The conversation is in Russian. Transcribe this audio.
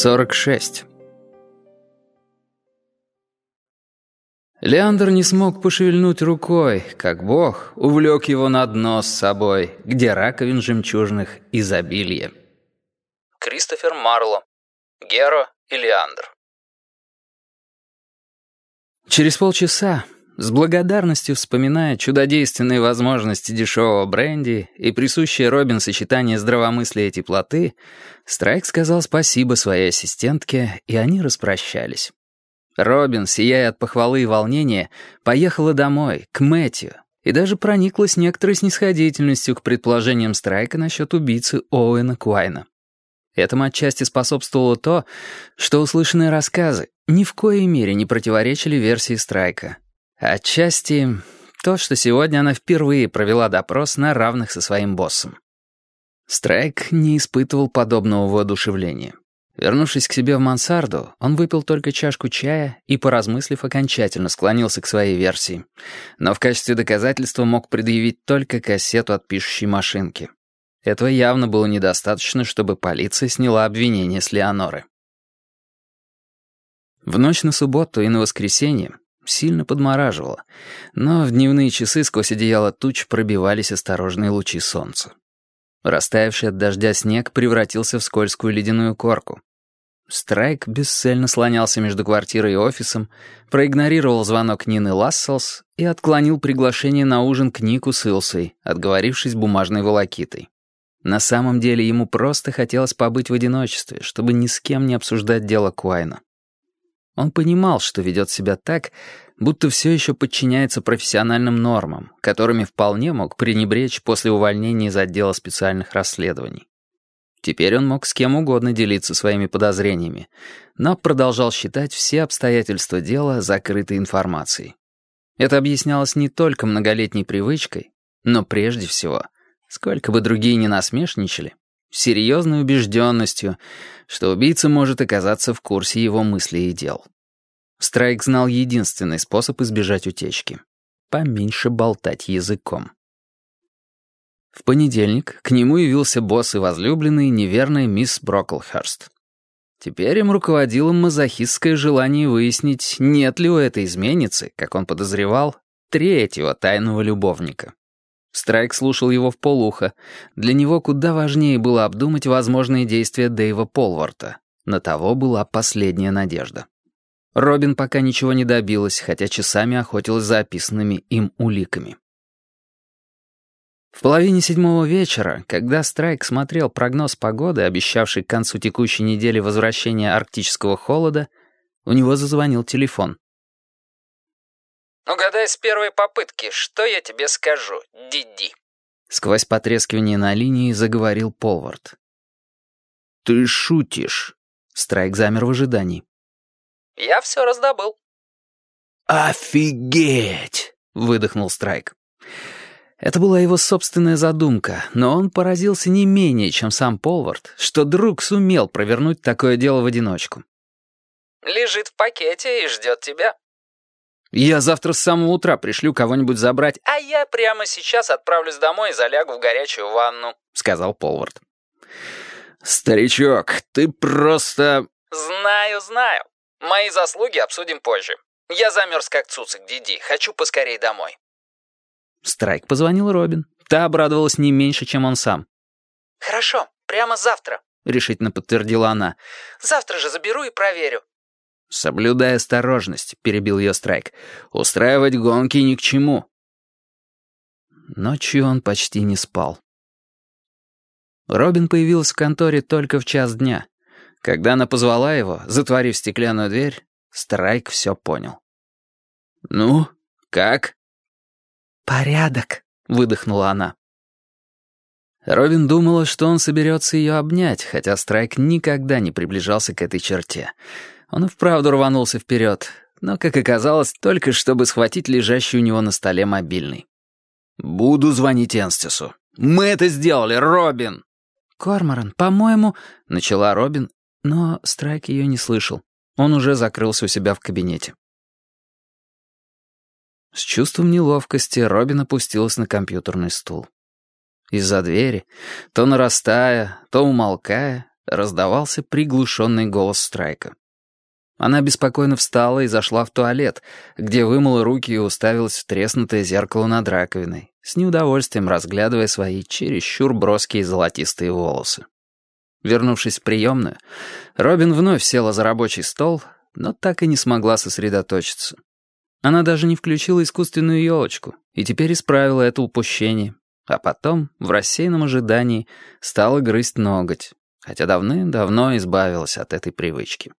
46. Леандр не смог пошевельнуть рукой, как бог увлек его на дно с собой, где раковин жемчужных изобилие. Кристофер Марло. Геро и Леандр. Через полчаса с благодарностью вспоминая чудодейственные возможности дешевого бренди и присущее Робин сочетание здравомыслия и теплоты, Страйк сказал спасибо своей ассистентке, и они распрощались. Робин, сияя от похвалы и волнения, поехала домой, к Мэтью, и даже прониклась некоторой снисходительностью к предположениям Страйка насчет убийцы Оуэна Куайна. Этому отчасти способствовало то, что услышанные рассказы ни в коей мере не противоречили версии Страйка, Отчасти то, что сегодня она впервые провела допрос на равных со своим боссом. Страйк не испытывал подобного воодушевления. Вернувшись к себе в мансарду, он выпил только чашку чая и, поразмыслив, окончательно склонился к своей версии. Но в качестве доказательства мог предъявить только кассету от пишущей машинки. Этого явно было недостаточно, чтобы полиция сняла обвинение с Леоноры. В ночь на субботу и на воскресенье сильно подмораживало, но в дневные часы сквозь одеяло туч пробивались осторожные лучи солнца. Растаявший от дождя снег превратился в скользкую ледяную корку. Страйк бесцельно слонялся между квартирой и офисом, проигнорировал звонок Нины Ласселс и отклонил приглашение на ужин к Нику с Илсой, отговорившись бумажной волокитой. На самом деле ему просто хотелось побыть в одиночестве, чтобы ни с кем не обсуждать дело Куайна. Он понимал, что ведет себя так, будто все еще подчиняется профессиональным нормам, которыми вполне мог пренебречь после увольнения из отдела специальных расследований. Теперь он мог с кем угодно делиться своими подозрениями, но продолжал считать все обстоятельства дела закрытой информацией. Это объяснялось не только многолетней привычкой, но прежде всего, сколько бы другие ни насмешничали, серьезной убежденностью, что убийца может оказаться в курсе его мыслей и дел. Страйк знал единственный способ избежать утечки — поменьше болтать языком. В понедельник к нему явился босс и возлюбленный неверная мисс Броклхерст. Теперь им руководило мазохистское желание выяснить, нет ли у этой изменницы, как он подозревал, третьего тайного любовника. Страйк слушал его в полухо. Для него куда важнее было обдумать возможные действия Дэйва Полварта. На того была последняя надежда. Робин пока ничего не добилась, хотя часами охотилась за описанными им уликами. В половине седьмого вечера, когда Страйк смотрел прогноз погоды, обещавший к концу текущей недели возвращение арктического холода, у него зазвонил телефон. «Угадай с первой попытки, что я тебе скажу, Диди?» Сквозь потрескивание на линии заговорил Полвард. «Ты шутишь?» Страйк замер в ожидании. «Я все раздобыл». «Офигеть!» — выдохнул Страйк. Это была его собственная задумка, но он поразился не менее, чем сам Полвард, что друг сумел провернуть такое дело в одиночку. «Лежит в пакете и ждет тебя», я завтра с самого утра пришлю кого-нибудь забрать, а я прямо сейчас отправлюсь домой и залягу в горячую ванну», — сказал Полвард. «Старичок, ты просто...» «Знаю, знаю. Мои заслуги обсудим позже. Я замерз как цуцик, Диди. Хочу поскорей домой». Страйк позвонил Робин. Та обрадовалась не меньше, чем он сам. «Хорошо, прямо завтра», — решительно подтвердила она. «Завтра же заберу и проверю. «Соблюдай осторожность», — перебил ее Страйк. «Устраивать гонки ни к чему». Ночью он почти не спал. Робин появился в конторе только в час дня. Когда она позвала его, затворив стеклянную дверь, Страйк все понял. «Ну, как?» «Порядок», — выдохнула она. Робин думала, что он соберется ее обнять, хотя Страйк никогда не приближался к этой черте. Он и вправду рванулся вперед, но, как оказалось, только чтобы схватить лежащий у него на столе мобильный. «Буду звонить Энстису. Мы это сделали, Робин!» «Корморан, по-моему...» — начала Робин, но Страйк ее не слышал. Он уже закрылся у себя в кабинете. С чувством неловкости Робин опустилась на компьютерный стул. Из-за двери, то нарастая, то умолкая, раздавался приглушенный голос Страйка. Она беспокойно встала и зашла в туалет, где вымыла руки и уставилась в треснутое зеркало над раковиной, с неудовольствием разглядывая свои чересчур броские золотистые волосы. Вернувшись в приемную, Робин вновь села за рабочий стол, но так и не смогла сосредоточиться. Она даже не включила искусственную елочку и теперь исправила это упущение, а потом, в рассеянном ожидании, стала грызть ноготь, хотя давным-давно избавилась от этой привычки.